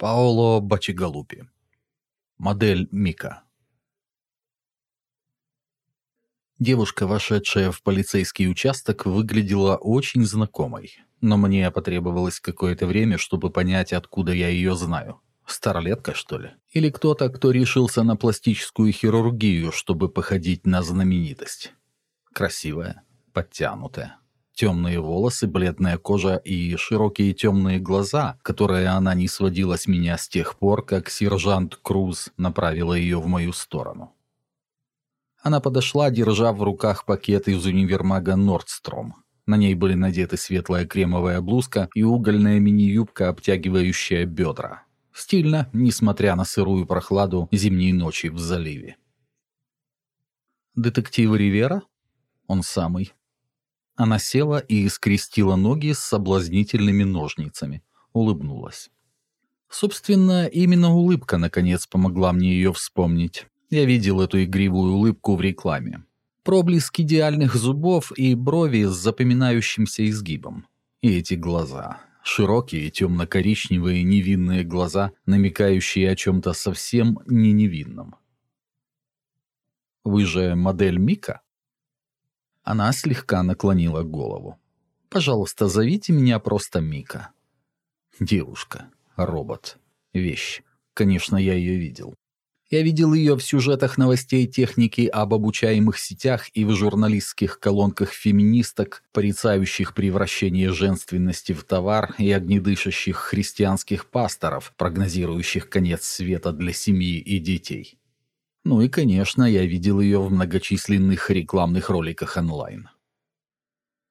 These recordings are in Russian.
Паоло Бачигалупи. Модель Мика. Девушка, вошедшая в полицейский участок, выглядела очень знакомой, но мне потребовалось какое-то время, чтобы понять, откуда я ее знаю. Старлетка, что ли? Или кто-то, кто решился на пластическую хирургию, чтобы походить на знаменитость? Красивая, подтянутая, темные волосы, бледная кожа и широкие темные глаза, которые она не сводила с меня с тех пор, как сержант Круз направила ее в мою сторону. Она подошла, держа в руках пакет из универмага «Нордстром». На ней были надеты светлая кремовая блузка и угольная мини-юбка, обтягивающая бедра. Стильно, несмотря на сырую прохладу зимней ночи в заливе. «Детектив Ривера?» «Он самый», она села и скрестила ноги с соблазнительными ножницами. Улыбнулась. Собственно, именно улыбка, наконец, помогла мне ее вспомнить. Я видел эту игривую улыбку в рекламе. Проблеск идеальных зубов и брови с запоминающимся изгибом. И эти глаза. Широкие, темно-коричневые, невинные глаза, намекающие о чем-то совсем не невинном. «Вы же модель Мика?» Она слегка наклонила голову. «Пожалуйста, зовите меня просто Мика». Девушка, робот, вещь. Конечно, я ее видел. Я видел ее в сюжетах новостей техники об обучаемых сетях и в журналистских колонках феминисток, порицающих превращение женственности в товар и огнедышащих христианских пасторов, прогнозирующих конец света для семьи и детей. Ну и, конечно, я видел ее в многочисленных рекламных роликах онлайн.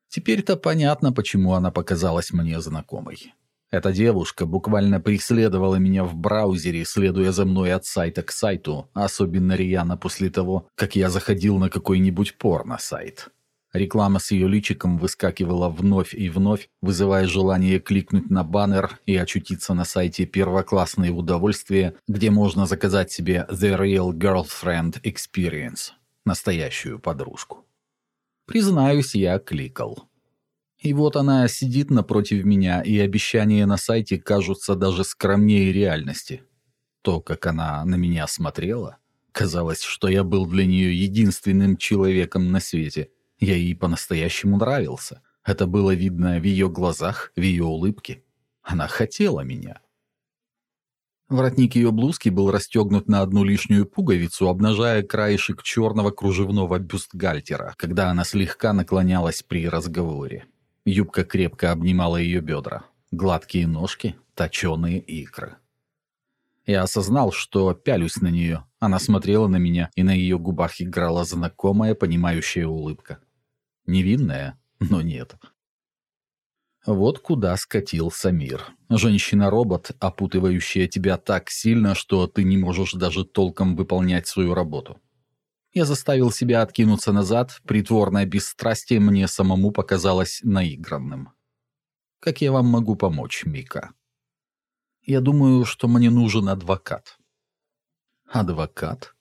Теперь-то понятно, почему она показалась мне знакомой. Эта девушка буквально преследовала меня в браузере, следуя за мной от сайта к сайту, особенно рьяно после того, как я заходил на какой-нибудь порно-сайт. Реклама с ее личиком выскакивала вновь и вновь, вызывая желание кликнуть на баннер и очутиться на сайте «Первоклассные удовольствия», где можно заказать себе «The Real Girlfriend Experience» – настоящую подружку. Признаюсь, я кликал. И вот она сидит напротив меня, и обещания на сайте кажутся даже скромнее реальности. То, как она на меня смотрела, казалось, что я был для нее единственным человеком на свете – я ей по-настоящему нравился. Это было видно в ее глазах, в ее улыбке. Она хотела меня. Воротник ее блузки был расстегнут на одну лишнюю пуговицу, обнажая краешек черного кружевного бюстгальтера, когда она слегка наклонялась при разговоре. Юбка крепко обнимала ее бедра. Гладкие ножки, точеные икры. Я осознал, что пялюсь на нее. Она смотрела на меня, и на ее губах играла знакомая, понимающая улыбка. Невинная, но нет. Вот куда скатился мир. Женщина-робот, опутывающая тебя так сильно, что ты не можешь даже толком выполнять свою работу. Я заставил себя откинуться назад, притворное бесстрастие мне самому показалось наигранным. Как я вам могу помочь, Мика? Я думаю, что мне нужен адвокат. Адвокат?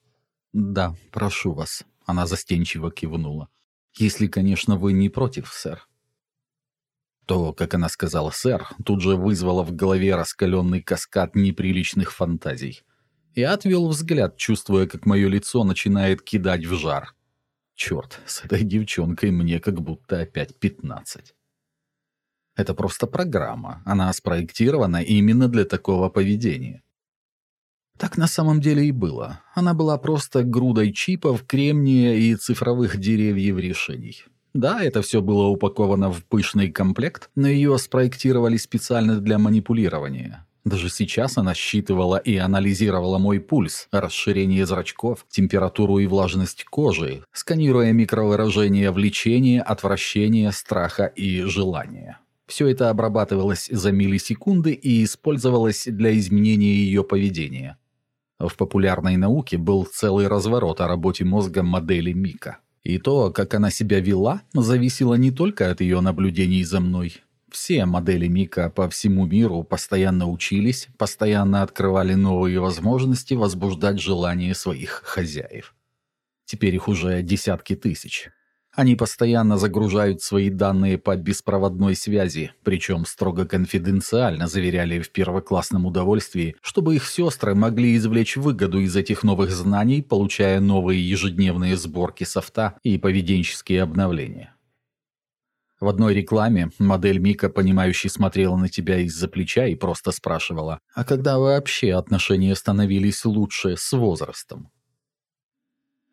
Да, прошу вас. Она застенчиво кивнула. Если, конечно, вы не против, сэр. То, как она сказала «сэр», тут же вызвало в голове раскаленный каскад неприличных фантазий. Я отвел взгляд, чувствуя, как мое лицо начинает кидать в жар. Черт, с этой девчонкой мне как будто опять пятнадцать. Это просто программа. Она спроектирована именно для такого поведения. Так на самом деле и было. Она была просто грудой чипов, кремния и цифровых деревьев решений. Да, это все было упаковано в пышный комплект, но ее спроектировали специально для манипулирования. Даже сейчас она считывала и анализировала мой пульс, расширение зрачков, температуру и влажность кожи, сканируя микровыражения влечения, отвращения, страха и желания. Все это обрабатывалось за миллисекунды и использовалось для изменения ее поведения. В популярной науке был целый разворот о работе мозга модели Мика. И то, как она себя вела, зависело не только от ее наблюдений за мной. Все модели Мика по всему миру постоянно учились, постоянно открывали новые возможности возбуждать желания своих хозяев. Теперь их уже десятки тысяч. Они постоянно загружают свои данные по беспроводной связи, причем строго конфиденциально заверяли в первоклассном удовольствии, чтобы их сестры могли извлечь выгоду из этих новых знаний, получая новые ежедневные сборки софта и поведенческие обновления. В одной рекламе модель Мика, понимающий, смотрела на тебя из-за плеча и просто спрашивала, а когда вообще отношения становились лучше с возрастом?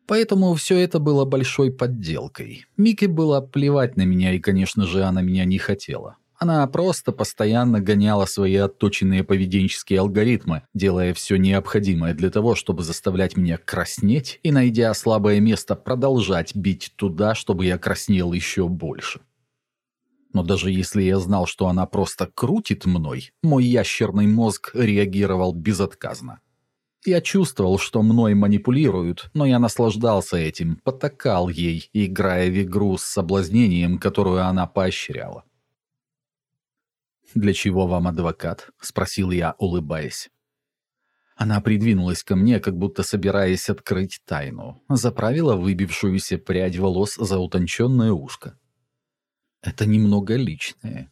Поэтому все это было большой подделкой. Мике было плевать на меня, и, конечно же, она меня не хотела. Она просто постоянно гоняла свои отточенные поведенческие алгоритмы, делая все необходимое для того, чтобы заставлять меня краснеть и, найдя слабое место, продолжать бить туда, чтобы я краснел еще больше. Но даже если я знал, что она просто крутит мной, мой ящерный мозг реагировал безотказно. Я чувствовал, что мной манипулируют, но я наслаждался этим, потакал ей, играя в игру с соблазнением, которую она поощряла. «Для чего вам адвокат?» — спросил я, улыбаясь. Она придвинулась ко мне, как будто собираясь открыть тайну, заправила выбившуюся прядь волос за утонченное ушко. Это немного личное.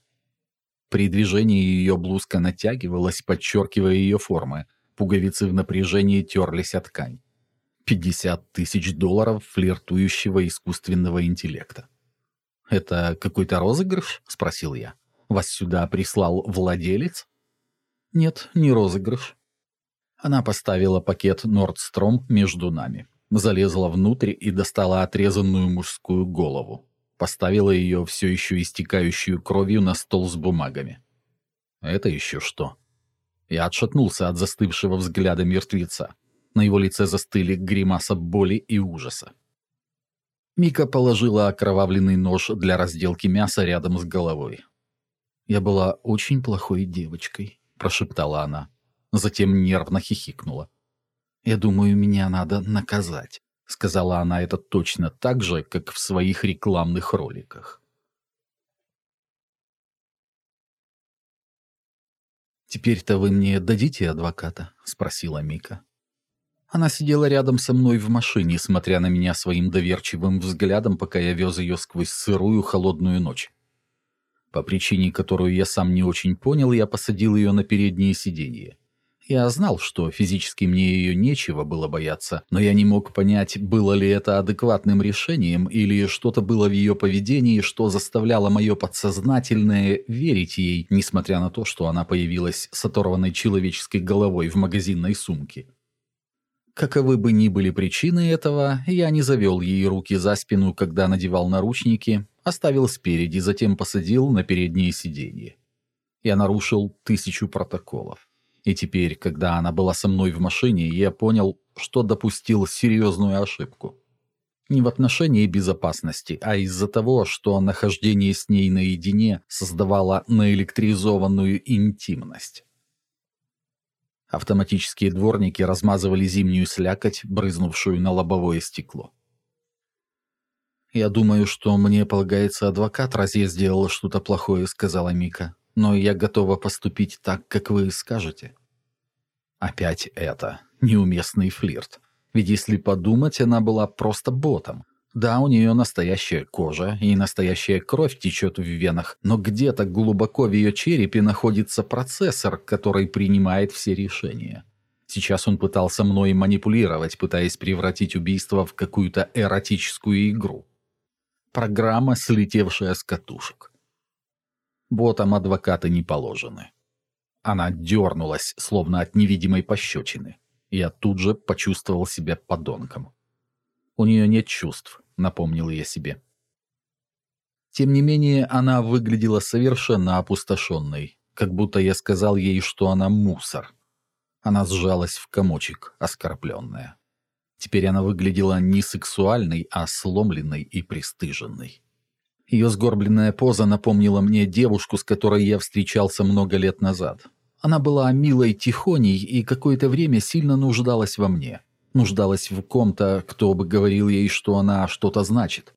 При движении ее блузка натягивалась, подчеркивая ее формы, Пуговицы в напряжении терлись о ткань. 50 тысяч долларов флиртующего искусственного интеллекта. «Это какой-то розыгрыш?» — спросил я. «Вас сюда прислал владелец?» «Нет, не розыгрыш». Она поставила пакет Нордстром между нами, залезла внутрь и достала отрезанную мужскую голову. Поставила ее, все еще истекающую кровью, на стол с бумагами. «Это еще что?» Я отшатнулся от застывшего взгляда мертвеца. На его лице застыли гримаса боли и ужаса. Мика положила окровавленный нож для разделки мяса рядом с головой. «Я была очень плохой девочкой», — прошептала она. Затем нервно хихикнула. «Я думаю, меня надо наказать», — сказала она это точно так же, как в своих рекламных роликах. «Теперь-то вы мне дадите адвоката?» — спросила Мика. Она сидела рядом со мной в машине, смотря на меня своим доверчивым взглядом, пока я вез ее сквозь сырую холодную ночь. По причине, которую я сам не очень понял, я посадил ее на переднее сиденье. Я знал, что физически мне ее нечего было бояться, но я не мог понять, было ли это адекватным решением или что-то было в ее поведении, что заставляло мое подсознательное верить ей, несмотря на то, что она появилась с оторванной человеческой головой в магазинной сумке. Каковы бы ни были причины этого, я не завел ей руки за спину, когда надевал наручники, оставил спереди, затем посадил на переднее сиденье. Я нарушил тысячу протоколов. И теперь, когда она была со мной в машине, я понял, что допустил серьезную ошибку. Не в отношении безопасности, а из-за того, что нахождение с ней наедине создавало наэлектризованную интимность. Автоматические дворники размазывали зимнюю слякоть, брызнувшую на лобовое стекло. «Я думаю, что мне полагается адвокат, раз я сделала что-то плохое», — сказала Мика но я готова поступить так, как вы скажете». Опять это. Неуместный флирт. Ведь если подумать, она была просто ботом. Да, у нее настоящая кожа и настоящая кровь течет в венах, но где-то глубоко в ее черепе находится процессор, который принимает все решения. Сейчас он пытался мной манипулировать, пытаясь превратить убийство в какую-то эротическую игру. Программа, слетевшая с катушек. Ботам адвокаты не положены. Она дернулась, словно от невидимой пощечины. Я тут же почувствовал себя подонком. «У нее нет чувств», — напомнил я себе. Тем не менее, она выглядела совершенно опустошенной, как будто я сказал ей, что она мусор. Она сжалась в комочек, оскорбленная. Теперь она выглядела не сексуальной, а сломленной и пристыженной. Ее сгорбленная поза напомнила мне девушку, с которой я встречался много лет назад. Она была милой тихоней и какое-то время сильно нуждалась во мне. Нуждалась в ком-то, кто бы говорил ей, что она что-то значит.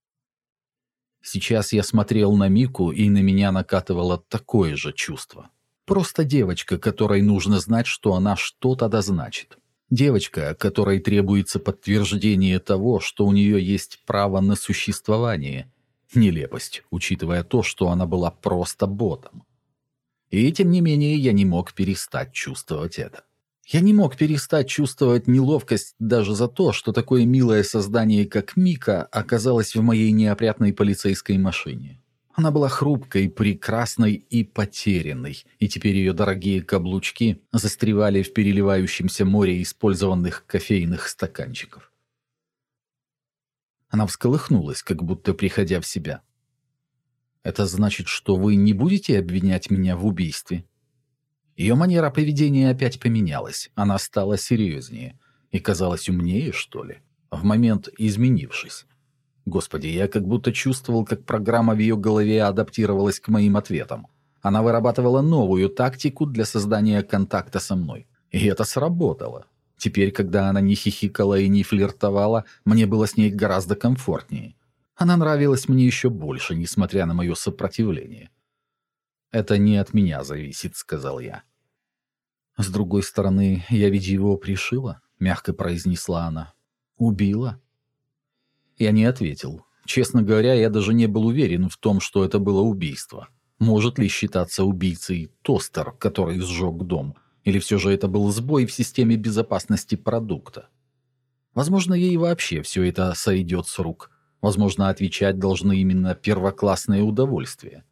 Сейчас я смотрел на Мику, и на меня накатывало такое же чувство. Просто девочка, которой нужно знать, что она что-то дозначит. Девочка, которой требуется подтверждение того, что у нее есть право на существование. Нелепость, учитывая то, что она была просто ботом. И тем не менее я не мог перестать чувствовать это. Я не мог перестать чувствовать неловкость даже за то, что такое милое создание, как Мика, оказалось в моей неопрятной полицейской машине. Она была хрупкой, прекрасной и потерянной, и теперь ее дорогие каблучки застревали в переливающемся море использованных кофейных стаканчиков. Она всколыхнулась, как будто приходя в себя. «Это значит, что вы не будете обвинять меня в убийстве?» Ее манера поведения опять поменялась, она стала серьезнее и казалась умнее, что ли, в момент изменившись. Господи, я как будто чувствовал, как программа в ее голове адаптировалась к моим ответам. Она вырабатывала новую тактику для создания контакта со мной. И это сработало. Теперь, когда она не хихикала и не флиртовала, мне было с ней гораздо комфортнее. Она нравилась мне еще больше, несмотря на мое сопротивление. «Это не от меня зависит», — сказал я. «С другой стороны, я ведь его пришила», — мягко произнесла она. «Убила». Я не ответил. Честно говоря, я даже не был уверен в том, что это было убийство. Может ли считаться убийцей тостер, который сжег дом? Или все же это был сбой в системе безопасности продукта? Возможно, ей вообще все это сойдет с рук. Возможно, отвечать должны именно первоклассные удовольствия.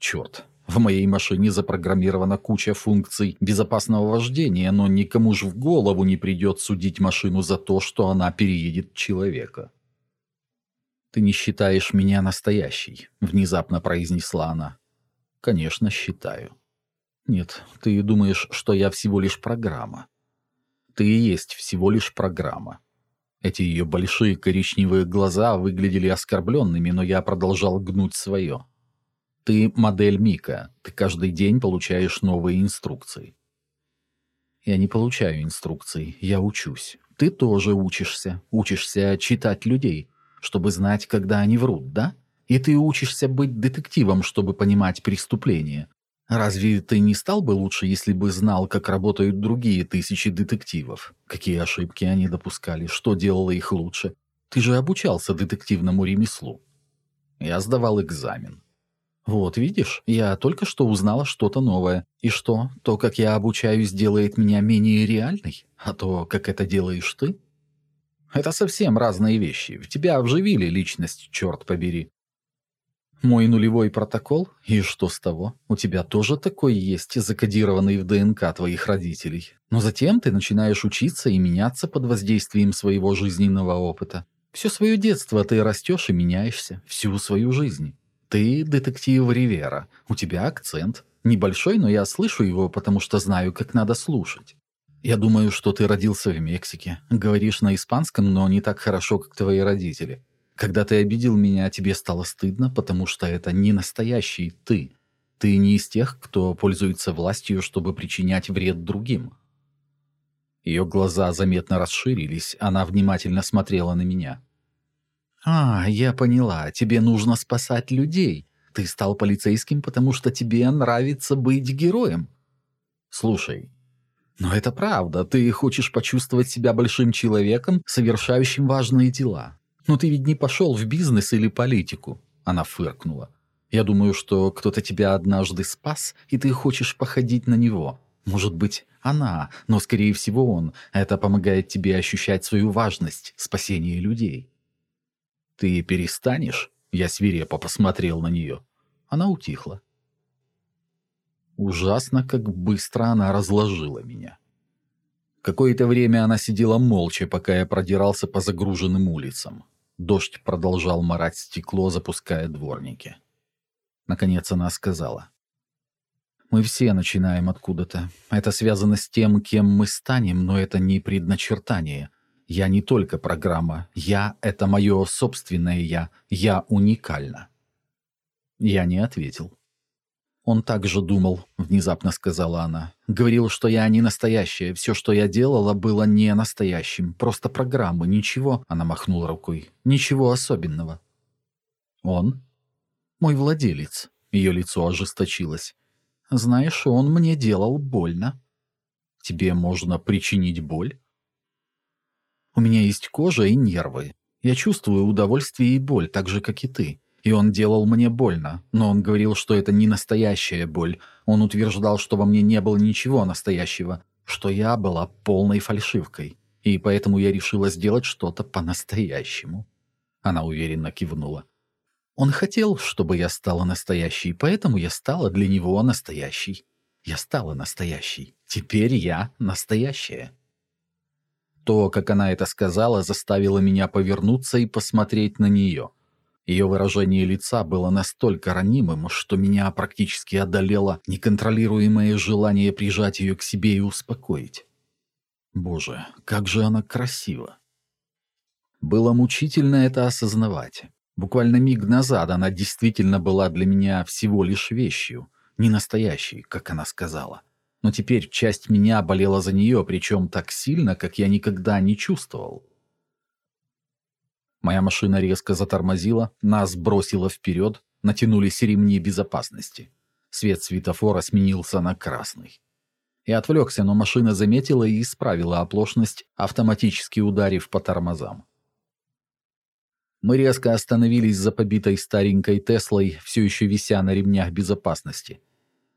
Черт, в моей машине запрограммирована куча функций безопасного вождения, но никому же в голову не придет судить машину за то, что она переедет человека. «Ты не считаешь меня настоящей», — внезапно произнесла она. «Конечно, считаю». «Нет, ты думаешь, что я всего лишь программа». «Ты и есть всего лишь программа». Эти ее большие коричневые глаза выглядели оскорбленными, но я продолжал гнуть свое. «Ты модель Мика, ты каждый день получаешь новые инструкции». «Я не получаю инструкций, я учусь. Ты тоже учишься, учишься читать людей» чтобы знать, когда они врут, да? И ты учишься быть детективом, чтобы понимать преступления. Разве ты не стал бы лучше, если бы знал, как работают другие тысячи детективов? Какие ошибки они допускали, что делало их лучше? Ты же обучался детективному ремеслу. Я сдавал экзамен. Вот, видишь, я только что узнала что-то новое. И что, то, как я обучаюсь, делает меня менее реальной? А то, как это делаешь ты, это совсем разные вещи. В тебя вживили личность, черт побери. Мой нулевой протокол? И что с того? У тебя тоже такой есть, закодированный в ДНК твоих родителей. Но затем ты начинаешь учиться и меняться под воздействием своего жизненного опыта. Все свое детство ты растешь и меняешься. Всю свою жизнь. Ты детектив Ривера. У тебя акцент. Небольшой, но я слышу его, потому что знаю, как надо слушать. Я думаю, что ты родился в Мексике. Говоришь на испанском, но не так хорошо, как твои родители. Когда ты обидел меня, тебе стало стыдно, потому что это не настоящий ты. Ты не из тех, кто пользуется властью, чтобы причинять вред другим. Ее глаза заметно расширились, она внимательно смотрела на меня. «А, я поняла, тебе нужно спасать людей. Ты стал полицейским, потому что тебе нравится быть героем. Слушай, но это правда, ты хочешь почувствовать себя большим человеком, совершающим важные дела. Но ты ведь не пошел в бизнес или политику. Она фыркнула. Я думаю, что кто-то тебя однажды спас, и ты хочешь походить на него. Может быть, она, но, скорее всего, он. Это помогает тебе ощущать свою важность, спасение людей. Ты перестанешь? Я свирепо посмотрел на нее. Она утихла. Ужасно, как быстро она разложила меня. Какое-то время она сидела молча, пока я продирался по загруженным улицам. Дождь продолжал марать стекло, запуская дворники. Наконец она сказала. «Мы все начинаем откуда-то. Это связано с тем, кем мы станем, но это не предначертание. Я не только программа. Я — это мое собственное «я». Я уникальна». Я не ответил. «Он так же думал», — внезапно сказала она. «Говорил, что я не настоящая. Все, что я делала, было не настоящим. Просто программа. Ничего...» — она махнула рукой. «Ничего особенного». «Он?» «Мой владелец». Ее лицо ожесточилось. «Знаешь, он мне делал больно». «Тебе можно причинить боль?» У меня есть кожа и нервы. Я чувствую удовольствие и боль, так же, как и ты. И он делал мне больно, но он говорил, что это не настоящая боль. Он утверждал, что во мне не было ничего настоящего, что я была полной фальшивкой. И поэтому я решила сделать что-то по-настоящему. Она уверенно кивнула. Он хотел, чтобы я стала настоящей, поэтому я стала для него настоящей. Я стала настоящей. Теперь я настоящая. То, как она это сказала, заставило меня повернуться и посмотреть на нее. Ее выражение лица было настолько ранимым, что меня практически одолело неконтролируемое желание прижать ее к себе и успокоить. Боже, как же она красива! Было мучительно это осознавать. Буквально миг назад она действительно была для меня всего лишь вещью, не настоящей, как она сказала но теперь часть меня болела за нее, причем так сильно, как я никогда не чувствовал. Моя машина резко затормозила, нас бросило вперед, натянулись ремни безопасности. Свет светофора сменился на красный. Я отвлекся, но машина заметила и исправила оплошность, автоматически ударив по тормозам. Мы резко остановились за побитой старенькой Теслой, все еще вися на ремнях безопасности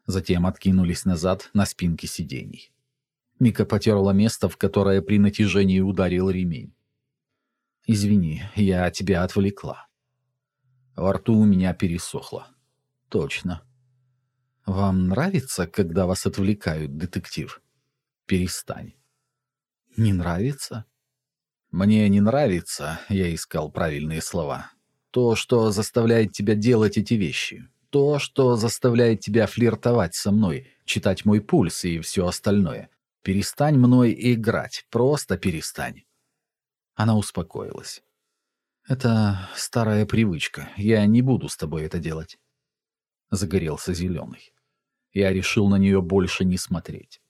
затем откинулись назад на спинки сидений. Мика потерла место, в которое при натяжении ударил ремень. «Извини, я тебя отвлекла». Во рту у меня пересохло. «Точно. Вам нравится, когда вас отвлекают, детектив? Перестань». «Не нравится?» «Мне не нравится», — я искал правильные слова. «То, что заставляет тебя делать эти вещи то, что заставляет тебя флиртовать со мной, читать мой пульс и все остальное. Перестань мной играть, просто перестань». Она успокоилась. «Это старая привычка, я не буду с тобой это делать». Загорелся зеленый. Я решил на нее больше не смотреть.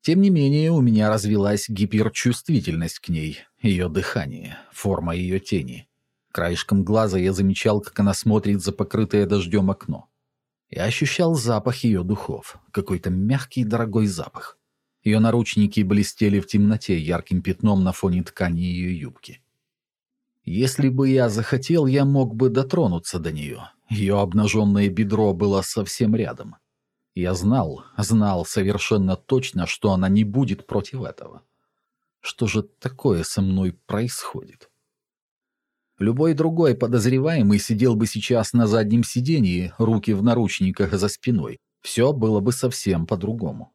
Тем не менее, у меня развилась гиперчувствительность к ней, ее дыхание, форма ее тени, Краешком глаза я замечал, как она смотрит за покрытое дождем окно. Я ощущал запах ее духов, какой-то мягкий дорогой запах. Ее наручники блестели в темноте ярким пятном на фоне ткани ее юбки. Если бы я захотел, я мог бы дотронуться до нее. Ее обнаженное бедро было совсем рядом. Я знал, знал совершенно точно, что она не будет против этого. Что же такое со мной происходит? Любой другой подозреваемый сидел бы сейчас на заднем сиденье, руки в наручниках за спиной. Все было бы совсем по-другому.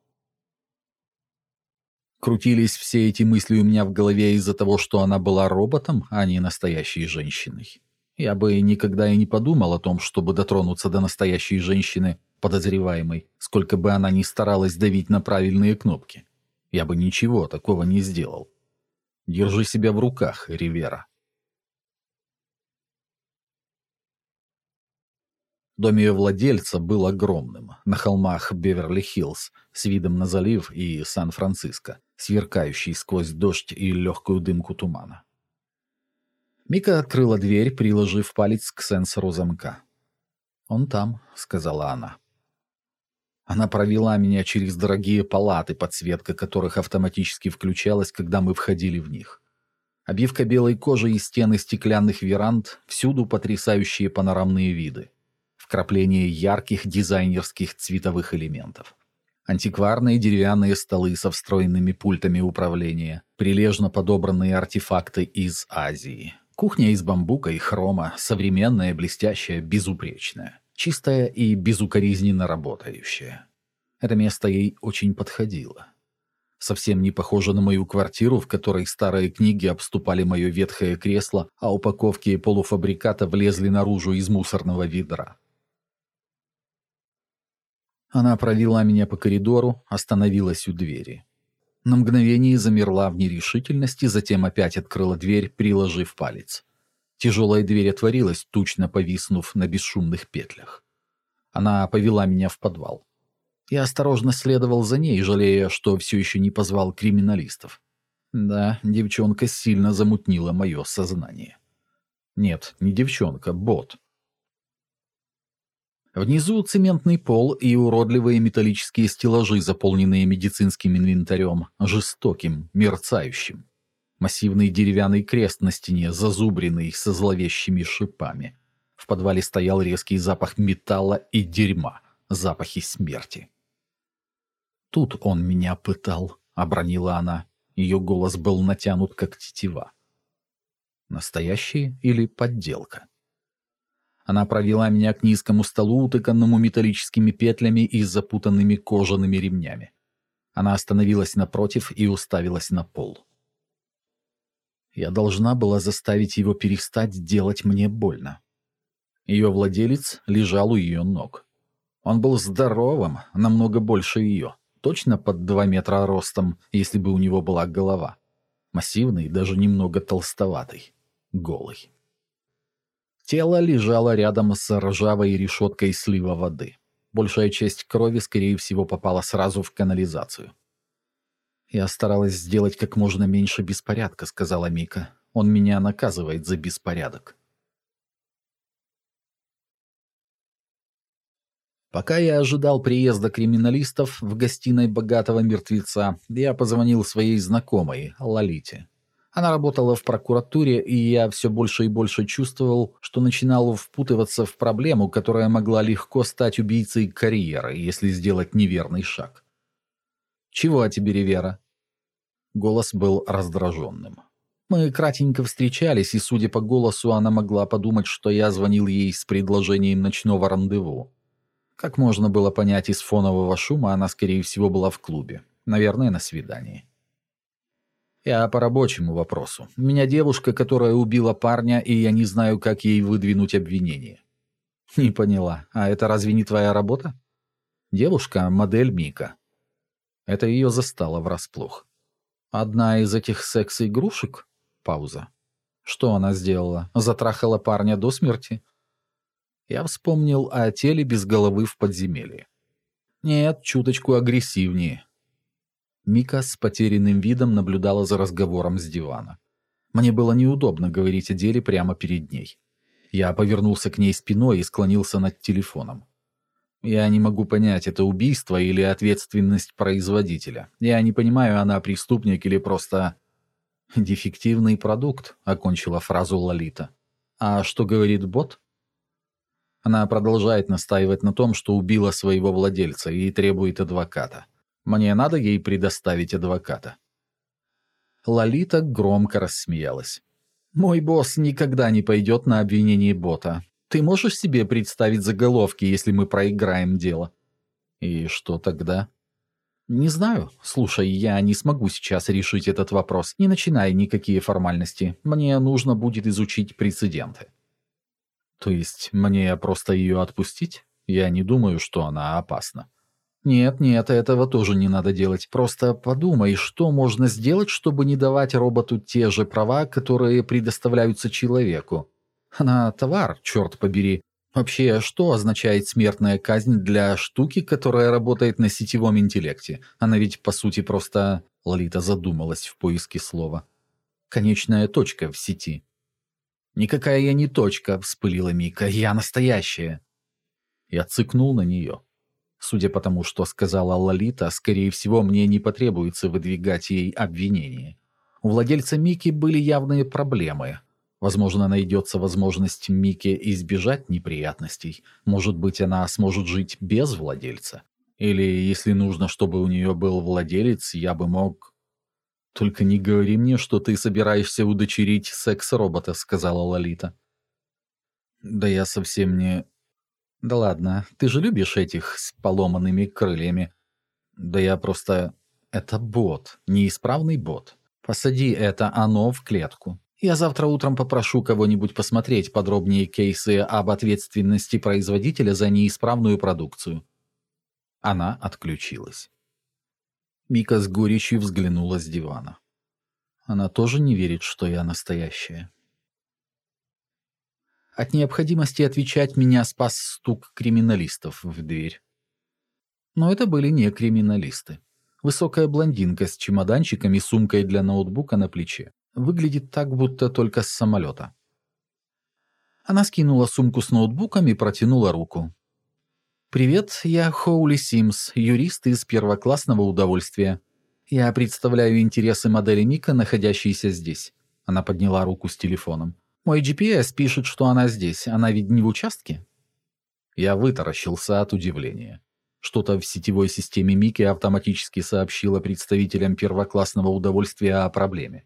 Крутились все эти мысли у меня в голове из-за того, что она была роботом, а не настоящей женщиной. Я бы никогда и не подумал о том, чтобы дотронуться до настоящей женщины, подозреваемой, сколько бы она ни старалась давить на правильные кнопки. Я бы ничего такого не сделал. Держи себя в руках, Ривера. Дом ее владельца был огромным, на холмах Беверли-Хиллз, с видом на залив и Сан-Франциско, сверкающий сквозь дождь и легкую дымку тумана. Мика открыла дверь, приложив палец к сенсору замка. «Он там», — сказала она. Она провела меня через дорогие палаты, подсветка которых автоматически включалась, когда мы входили в них. Обивка белой кожи и стены стеклянных веранд, всюду потрясающие панорамные виды вкрапление ярких дизайнерских цветовых элементов. Антикварные деревянные столы со встроенными пультами управления, прилежно подобранные артефакты из Азии. Кухня из бамбука и хрома, современная, блестящая, безупречная. Чистая и безукоризненно работающая. Это место ей очень подходило. Совсем не похоже на мою квартиру, в которой старые книги обступали мое ветхое кресло, а упаковки полуфабриката влезли наружу из мусорного ведра. Она провела меня по коридору, остановилась у двери. На мгновение замерла в нерешительности, затем опять открыла дверь, приложив палец. Тяжелая дверь отворилась, тучно повиснув на бесшумных петлях. Она повела меня в подвал. Я осторожно следовал за ней, жалея, что все еще не позвал криминалистов. Да, девчонка сильно замутнила мое сознание. Нет, не девчонка, бот. Внизу цементный пол и уродливые металлические стеллажи, заполненные медицинским инвентарем, жестоким, мерцающим. Массивный деревянный крест на стене, зазубренный со зловещими шипами. В подвале стоял резкий запах металла и дерьма, запахи смерти. «Тут он меня пытал», — обронила она. Ее голос был натянут, как тетива. Настоящий или подделка? Она провела меня к низкому столу, утыканному металлическими петлями и запутанными кожаными ремнями. Она остановилась напротив и уставилась на пол. Я должна была заставить его перестать делать мне больно. Ее владелец лежал у ее ног. Он был здоровым, намного больше ее, точно под два метра ростом, если бы у него была голова. Массивный, даже немного толстоватый, голый. Тело лежало рядом с ржавой решеткой слива воды. Большая часть крови, скорее всего, попала сразу в канализацию. «Я старалась сделать как можно меньше беспорядка», — сказала Мика. «Он меня наказывает за беспорядок». Пока я ожидал приезда криминалистов в гостиной богатого мертвеца, я позвонил своей знакомой, Лолите. Она работала в прокуратуре, и я все больше и больше чувствовал, что начинал впутываться в проблему, которая могла легко стать убийцей карьеры, если сделать неверный шаг. «Чего о тебе, Ривера?» Голос был раздраженным. Мы кратенько встречались, и, судя по голосу, она могла подумать, что я звонил ей с предложением ночного рандеву. Как можно было понять из фонового шума, она, скорее всего, была в клубе. Наверное, на свидании. Я по рабочему вопросу. У меня девушка, которая убила парня, и я не знаю, как ей выдвинуть обвинение. Не поняла. А это разве не твоя работа? Девушка — модель Мика. Это ее застало врасплох. Одна из этих секс-игрушек? Пауза. Что она сделала? Затрахала парня до смерти? Я вспомнил о теле без головы в подземелье. Нет, чуточку агрессивнее. Мика с потерянным видом наблюдала за разговором с дивана. Мне было неудобно говорить о деле прямо перед ней. Я повернулся к ней спиной и склонился над телефоном. Я не могу понять, это убийство или ответственность производителя. Я не понимаю, она преступник или просто... «Дефективный продукт», — окончила фразу Лолита. «А что говорит бот?» Она продолжает настаивать на том, что убила своего владельца и требует адвоката. Мне надо ей предоставить адвоката. Лолита громко рассмеялась. «Мой босс никогда не пойдет на обвинение бота. Ты можешь себе представить заголовки, если мы проиграем дело?» «И что тогда?» «Не знаю. Слушай, я не смогу сейчас решить этот вопрос. Не начинай никакие формальности. Мне нужно будет изучить прецеденты». «То есть мне просто ее отпустить? Я не думаю, что она опасна». Нет, нет, этого тоже не надо делать. Просто подумай, что можно сделать, чтобы не давать роботу те же права, которые предоставляются человеку. Она товар, черт побери. Вообще, что означает смертная казнь для штуки, которая работает на сетевом интеллекте? Она ведь, по сути, просто... Лолита задумалась в поиске слова. Конечная точка в сети. «Никакая я не точка», — вспылила Мика. «Я настоящая». Я цыкнул на нее. Судя по тому, что сказала Лолита, скорее всего, мне не потребуется выдвигать ей обвинение. У владельца Мики были явные проблемы. Возможно, найдется возможность Мике избежать неприятностей. Может быть, она сможет жить без владельца. Или, если нужно, чтобы у нее был владелец, я бы мог... «Только не говори мне, что ты собираешься удочерить секс-робота», — сказала Лолита. «Да я совсем не...» «Да ладно, ты же любишь этих с поломанными крыльями». «Да я просто...» «Это бот, неисправный бот. Посади это оно в клетку. Я завтра утром попрошу кого-нибудь посмотреть подробнее кейсы об ответственности производителя за неисправную продукцию». Она отключилась. Мика с горечью взглянула с дивана. Она тоже не верит, что я настоящая. От необходимости отвечать меня спас стук криминалистов в дверь. Но это были не криминалисты. Высокая блондинка с чемоданчиком и сумкой для ноутбука на плече. Выглядит так, будто только с самолета. Она скинула сумку с ноутбуком и протянула руку. «Привет, я Хоули Симс, юрист из первоклассного удовольствия. Я представляю интересы модели Мика, находящейся здесь». Она подняла руку с телефоном. «Мой GPS пишет, что она здесь. Она ведь не в участке?» Я вытаращился от удивления. Что-то в сетевой системе Мики автоматически сообщило представителям первоклассного удовольствия о проблеме.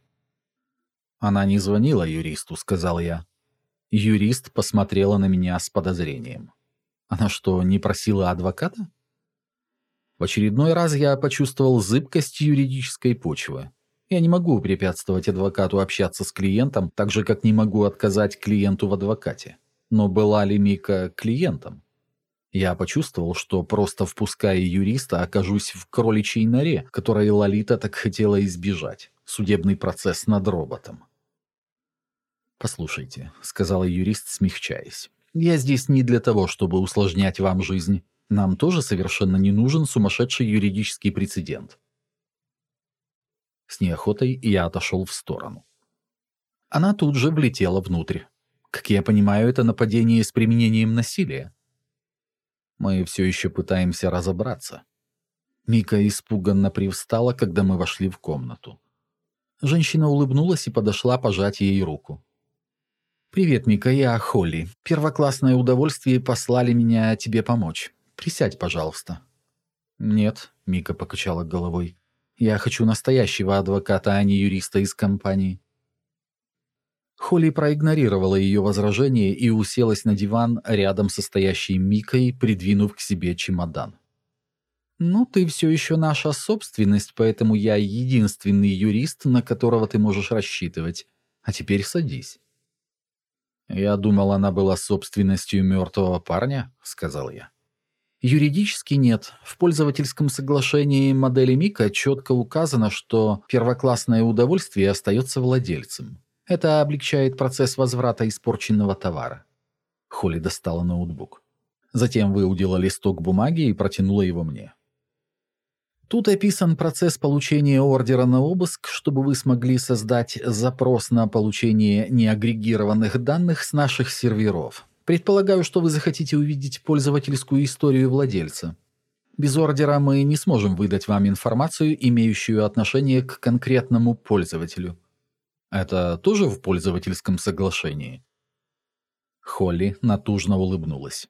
«Она не звонила юристу», — сказал я. Юрист посмотрела на меня с подозрением. Она что, не просила адвоката? В очередной раз я почувствовал зыбкость юридической почвы. Я не могу препятствовать адвокату общаться с клиентом, так же, как не могу отказать клиенту в адвокате. Но была ли Мика клиентом? Я почувствовал, что просто впуская юриста, окажусь в кроличьей норе, которой Лолита так хотела избежать. Судебный процесс над роботом. «Послушайте», — сказал юрист, смягчаясь. Я здесь не для того, чтобы усложнять вам жизнь. Нам тоже совершенно не нужен сумасшедший юридический прецедент. С неохотой я отошел в сторону. Она тут же влетела внутрь. Как я понимаю, это нападение с применением насилия. Мы все еще пытаемся разобраться. Мика испуганно привстала, когда мы вошли в комнату. Женщина улыбнулась и подошла пожать ей руку. «Привет, Мика, я Холли. Первоклассное удовольствие послали меня тебе помочь. Присядь, пожалуйста». «Нет», — Мика покачала головой. «Я хочу настоящего адвоката, а не юриста из компании». Холли проигнорировала ее возражение и уселась на диван рядом со стоящей Микой, придвинув к себе чемодан. «Ну, ты все еще наша собственность, поэтому я единственный юрист, на которого ты можешь рассчитывать. А теперь садись». «Я думал, она была собственностью мертвого парня», — сказал я. Юридически нет. В пользовательском соглашении модели Мика четко указано, что первоклассное удовольствие остается владельцем. Это облегчает процесс возврата испорченного товара. Холли достала ноутбук. Затем выудила листок бумаги и протянула его мне. Тут описан процесс получения ордера на обыск, чтобы вы смогли создать запрос на получение неагрегированных данных с наших серверов. Предполагаю, что вы захотите увидеть пользовательскую историю владельца. Без ордера мы не сможем выдать вам информацию, имеющую отношение к конкретному пользователю. Это тоже в пользовательском соглашении? Холли натужно улыбнулась.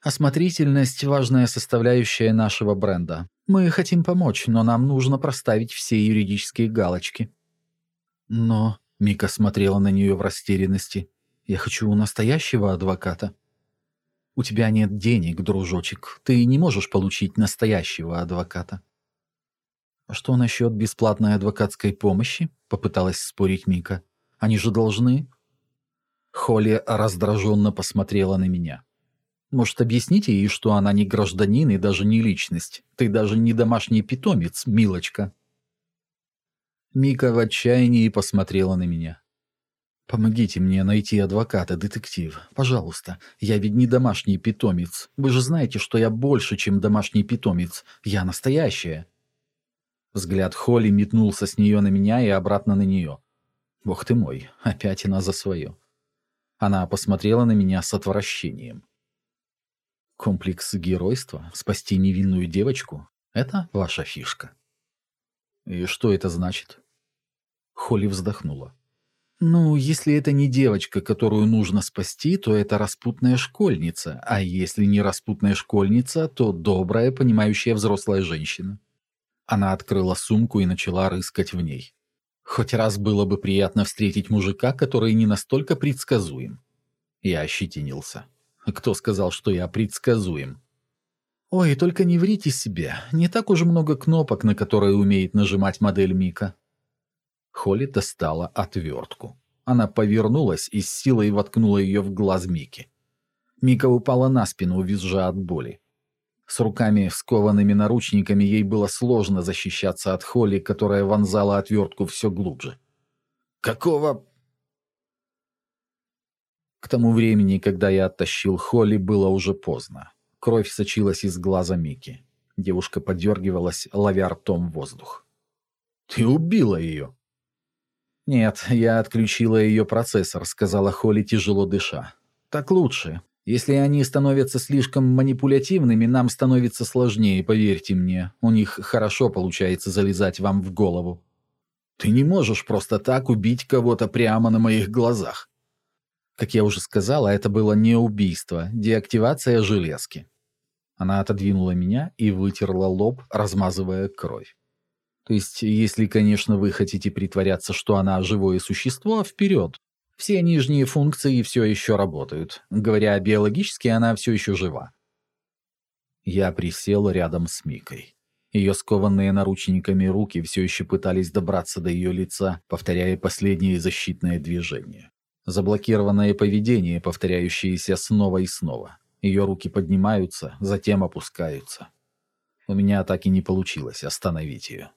Осмотрительность – важная составляющая нашего бренда. Мы хотим помочь, но нам нужно проставить все юридические галочки». «Но...» — Мика смотрела на нее в растерянности. «Я хочу настоящего адвоката». «У тебя нет денег, дружочек. Ты не можешь получить настоящего адвоката». «А что насчет бесплатной адвокатской помощи?» — попыталась спорить Мика. «Они же должны...» Холли раздраженно посмотрела на меня. Может, объясните ей, что она не гражданин и даже не личность? Ты даже не домашний питомец, милочка». Мика в отчаянии посмотрела на меня. «Помогите мне найти адвоката, детектив. Пожалуйста. Я ведь не домашний питомец. Вы же знаете, что я больше, чем домашний питомец. Я настоящая». Взгляд Холли метнулся с нее на меня и обратно на нее. «Бог ты мой, опять она за свое». Она посмотрела на меня с отвращением. Комплекс геройства, спасти невинную девочку — это ваша фишка. И что это значит? Холли вздохнула. Ну, если это не девочка, которую нужно спасти, то это распутная школьница, а если не распутная школьница, то добрая, понимающая взрослая женщина. Она открыла сумку и начала рыскать в ней. Хоть раз было бы приятно встретить мужика, который не настолько предсказуем. Я ощетинился. Кто сказал, что я предсказуем? Ой, только не врите себе. Не так уж много кнопок, на которые умеет нажимать модель Мика. Холли достала отвертку. Она повернулась и с силой воткнула ее в глаз Мики. Мика упала на спину, визжа от боли. С руками, скованными наручниками, ей было сложно защищаться от Холли, которая вонзала отвертку все глубже. «Какого...» К тому времени, когда я оттащил Холли, было уже поздно. Кровь сочилась из глаза Мики. Девушка подергивалась, ловя ртом воздух. «Ты убила ее!» «Нет, я отключила ее процессор», — сказала Холли, тяжело дыша. «Так лучше. Если они становятся слишком манипулятивными, нам становится сложнее, поверьте мне. У них хорошо получается залезать вам в голову. Ты не можешь просто так убить кого-то прямо на моих глазах. Как я уже сказала, это было не убийство, деактивация железки. Она отодвинула меня и вытерла лоб, размазывая кровь. То есть, если, конечно, вы хотите притворяться, что она живое существо, вперед. Все нижние функции все еще работают. Говоря биологически, она все еще жива. Я присел рядом с Микой. Ее скованные наручниками руки все еще пытались добраться до ее лица, повторяя последние защитные движения. Заблокированное поведение, повторяющееся снова и снова. Ее руки поднимаются, затем опускаются. У меня так и не получилось остановить ее.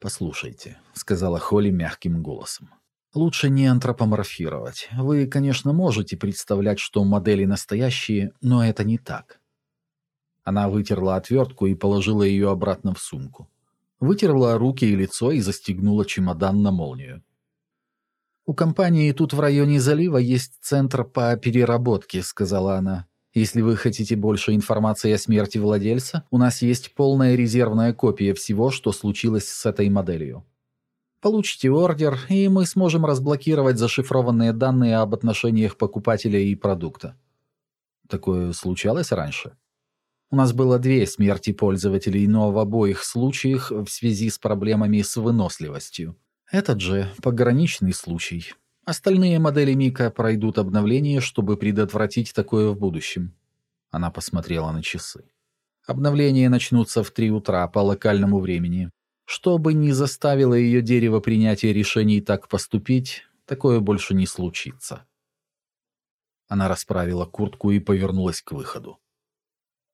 «Послушайте», — сказала Холли мягким голосом. «Лучше не антропоморфировать. Вы, конечно, можете представлять, что модели настоящие, но это не так». Она вытерла отвертку и положила ее обратно в сумку. Вытерла руки и лицо и застегнула чемодан на молнию. «У компании тут в районе залива есть центр по переработке», — сказала она. Если вы хотите больше информации о смерти владельца, у нас есть полная резервная копия всего, что случилось с этой моделью. Получите ордер, и мы сможем разблокировать зашифрованные данные об отношениях покупателя и продукта. Такое случалось раньше? У нас было две смерти пользователей, но в обоих случаях в связи с проблемами с выносливостью. Этот же пограничный случай. Остальные модели Мика пройдут обновление, чтобы предотвратить такое в будущем. Она посмотрела на часы. Обновления начнутся в три утра по локальному времени. Чтобы не заставило ее дерево принятия решений так поступить, такое больше не случится. Она расправила куртку и повернулась к выходу.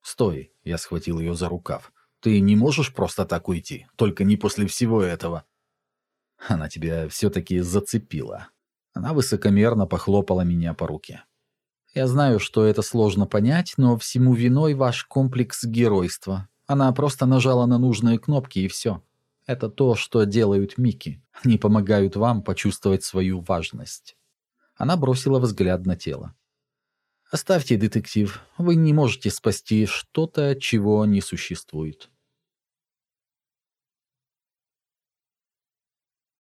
«Стой!» — я схватил ее за рукав. «Ты не можешь просто так уйти, только не после всего этого». Она тебя все-таки зацепила. Она высокомерно похлопала меня по руке. «Я знаю, что это сложно понять, но всему виной ваш комплекс геройства. Она просто нажала на нужные кнопки и все. Это то, что делают Мики. Они помогают вам почувствовать свою важность». Она бросила взгляд на тело. «Оставьте, детектив. Вы не можете спасти что-то, чего не существует».